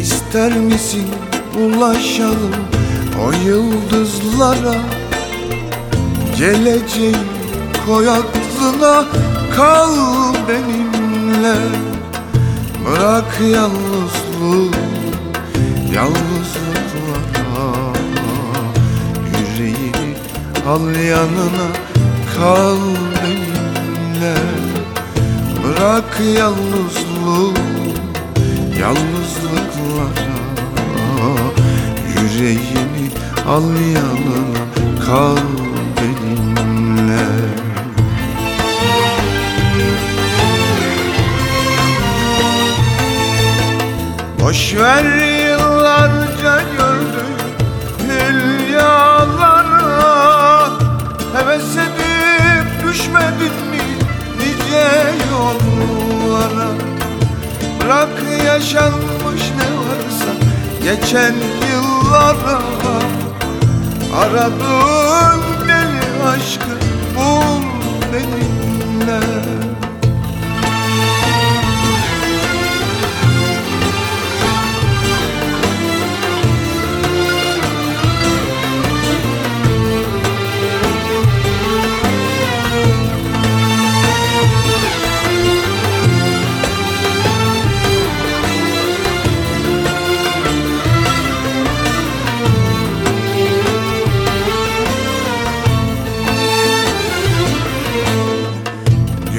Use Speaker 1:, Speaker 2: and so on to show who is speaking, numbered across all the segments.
Speaker 1: İster misin ulaşalım o yıldızlara? Geleceği koy aklına kal benimle. Bırak yalnızlığı yalnızlıklara. Yüreğini al yanına kal benimle. Bırak yalnızlığı yalnızlıklara Yüreğini al yanına kal benimle. Boş ver yıllarca gördüm Bırak yaşanmış ne varsa geçen yıllara Aradığın deli aşkı bul benimle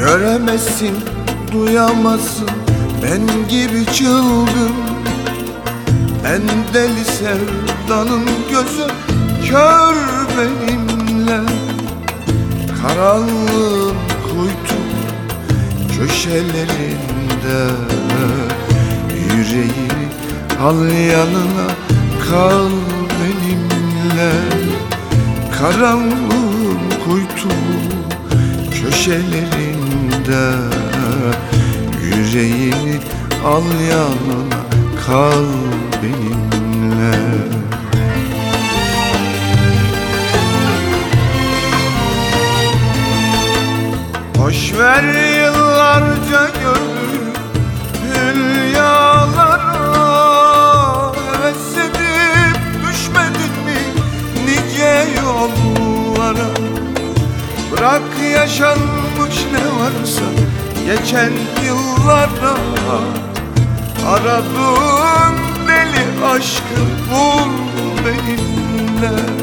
Speaker 1: Göremezsin, duyamazsın. Ben gibi çılgın En deli sevdanın gözü. Kör benimle Karanlığın kuytu köşelerinde. Yüreğini al yanına kal benimle. Karanlığın kuytu köşelerinde Yüreğini al yanına kal benimle. Boş ver yıllarca gördüm Bırak yaşanmış ne varsa geçen yıllara Aradığın deli aşkı bul benimle